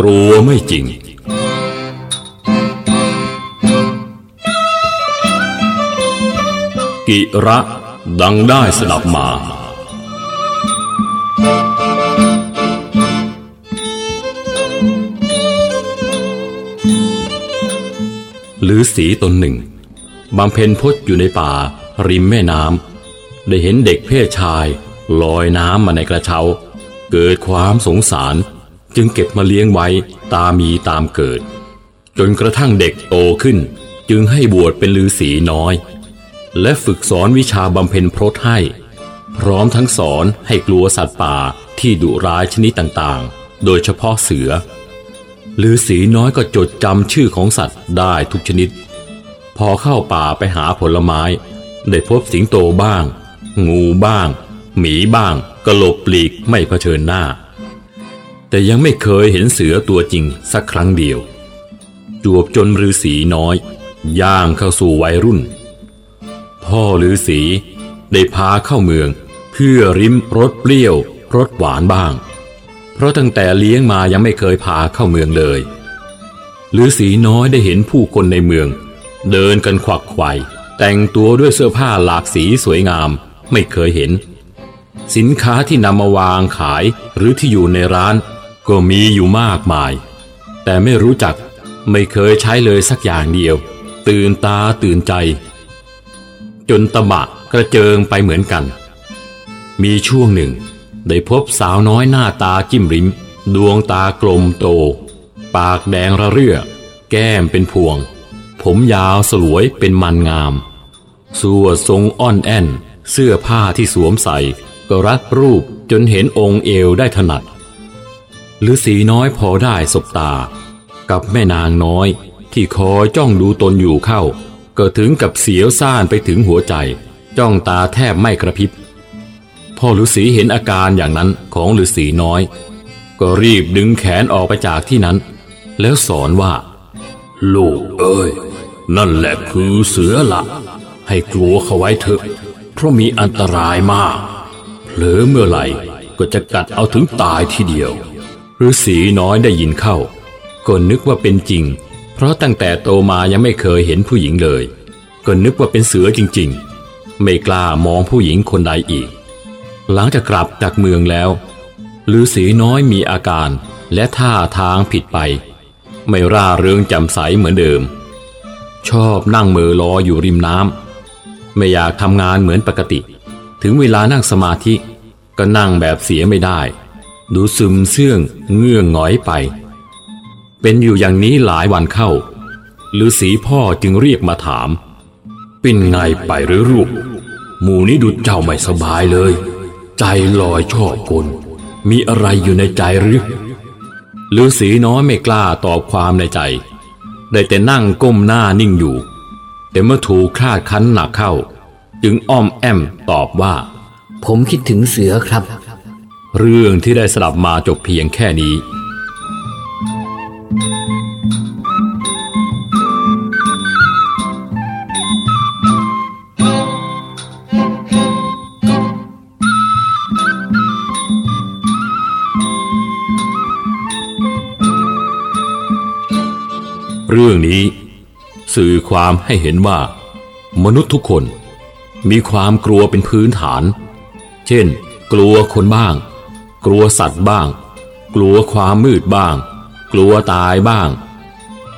กลัวไม่จริง กิระดังได้สดับมา หรือสีตนหนึ่งบำเพ็ญพจน์อยู่ในป่า ริมแม่น้ำได้เห็นเด็กเพศชาย ลอยน้ำมาในกระเช้า เกิดความสงสาร จึงเก็บมาเลี้ยงไว้ตามมีตามเกิด จนกระทั่งเด็กโตขึ้น จึงให้บวชเป็นฤาษีน้อย และฝึกสอนวิชาบำเพ็ญพรตให้ พร้อมทั้งสอนให้กลัวสัตว์ป่าที่ดุร้ายชนิดต่างๆ โดยเฉพาะเสือฤาษีน้อยก็จดจำชื่อของสัตว์ได้ทุกชนิด พอเข้าป่าไปหาผลไม้ ได้พบสิงโตบ้าง งูบ้าง หมีบ้างก็หลบปลีกไม่เผชิญหน้า แต่ยังไม่เคยเห็นเสือตัวจริงสักครั้งเดียว จวบจนฤาษีน้อย ย่างเข้าสู่วัยรุ่น พ่อฤาษีได้พาเข้าเมือง เพื่อริมรสเปรี้ยวรสหวานบ้าง เพราะตั้งแต่เลี้ยงมายังไม่เคยพาเข้าเมืองเลยฤาษีน้อยได้เห็นผู้คนในเมือง เดินกันขวักไขว่แต่งตัวด้วยเสื้อผ้าหลากสีสวยงามไม่เคยเห็น สินค้าที่นำมาวางขายหรือที่อยู่ในร้าน ก็มีอยู่มากมาย แต่ไม่รู้จักไม่เคยใช้เลยสักอย่างเดียว ตื่นตาตื่นใจ จนตะบะกระเจิงไปเหมือนกัน มีช่วงหนึ่ง ได้พบสาวน้อยหน้าตาจิ้มริม ดวงตากลมโต ปากแดงระเรื่อ แก้มเป็นพวง ผมยาวสลวยเป็นมันงามสัวทรงอ่อนแอนเสื้อผ้าที่สวมใส่ ก็รัดรูปจนเห็นองค์เอวได้ถนัด ฤาษีน้อยพอได้สบตา กับแม่นางน้อยที่คอยจ้องดูตนอยู่เข้าก็ถึงกับเสียวซ่านไปถึงหัวใจ จ้องตาแทบไม่กระพริบพ่อฤาษีเห็นอาการอย่างนั้นของฤาษีน้อย ก็รีบดึงแขนออกไปจากที่นั้น แล้วสอนว่า ลูกเอ้ย นั่นแหละคือเสือละให้กลัวเขาไว้เถอะ เพราะมีอันตรายมาก เผลอเมื่อไหร่ก็จะกัดเอาถึงตายทีเดียว ฤาษีน้อยได้ยินเข้า ก็นึกว่าเป็นจริง เพราะตั้งแต่โตมายังไม่เคยเห็นผู้หญิงเลย ก็นึกว่าเป็นเสือจริงๆ ไม่กล้ามองผู้หญิงคนใดอีก หลังจากกลับจากเมืองแล้วฤาษีน้อยมีอาการและท่าทางผิดไป ไม่ร่าเริงจำใสเหมือนเดิม ชอบนั่งมือรออยู่ริมน้ำไม่อยากทำงานเหมือนปกติ ถึงเวลานั่งสมาธิก็นั่งแบบเสียไม่ได้ ดูซึมเสื่องเงื่องหงอยไป เป็นอยู่อย่างนี้หลายวันเข้าฤาษีพ่อจึงเรียกมาถาม เป็นไงไปหรือลูกหมูนี้ดูเจ้าไม่สบายเลย ใจลอยชอบกลมีอะไรอยู่ในใจหรือฤาษีน้อยไม่กล้าตอบความในใจ ได้แต่นั่งก้มหน้านิ่งอยู่ แต่เมื่อถูกคาดคั้นหนักเข้า จึงอ้อมแอมตอบว่า ผมคิดถึงเสือครับ เรื่องที่ได้สลับมาจบเพียงแค่นี้ เรื่องนี้ สื่อความให้เห็นว่า มนุษย์ทุกคนมีความกลัวเป็นพื้นฐาน เช่น กลัวคนบ้าง กลัวสัตว์บ้าง กลัวความมืดบ้าง กลัวตายบ้าง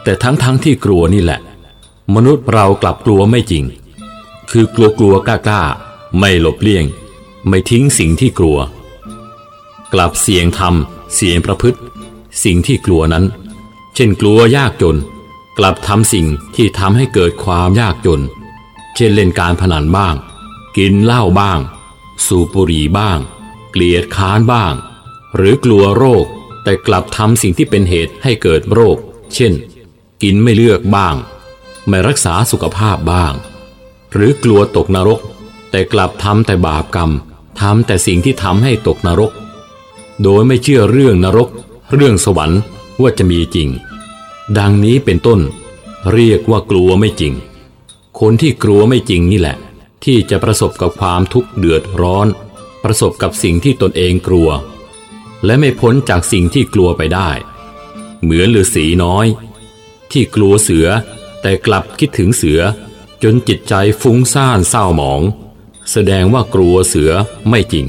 แต่ทั้งๆทที่กลัวนี่แหละ มนุษย์เรากลับกลัวไม่จริง คือกลัวกลัวกล้ากล้าไม่หลบเลี่ยง ไม่ทิ้งสิ่งที่กลัว กลับเสี่ยงทำเสี่ยงประพฤติ สิ่งที่กลัวนั้น เช่นกลัวยากจน กลับทำสิ่งที่ทำให้เกิดความยากจน เช่นเล่นการพนันบ้าง กินเหล้าบ้าง สูบบุหรี่บ้าง เกลียดค้านบ้าง หรือกลัวโรค แต่กลับทำสิ่งที่เป็นเหตุให้เกิดโรค เช่น กินไม่เลือกบ้าง ไม่รักษาสุขภาพบ้าง หรือกลัวตกนรก แต่กลับทำแต่บาปกรรมทำแต่สิ่งที่ทำให้ตกนรก โดยไม่เชื่อเรื่องนรก เรื่องสวรรค์ว่าจะมีจริง ดังนี้เป็นต้น เรียกว่ากลัวไม่จริง คนที่กลัวไม่จริงนี่แหละ ที่จะประสบกับความทุกข์เดือดร้อน ประสบกับสิ่งที่ตนเองกลัว และไม่พ้นจากสิ่งที่กลัวไปได้ เหมือนฤาษีน้อย ที่กลัวเสือแต่กลับคิดถึงเสือ จนจิตใจฟุ้งซ่านเศร้าหมอง แสดงว่ากลัวเสือไม่จริง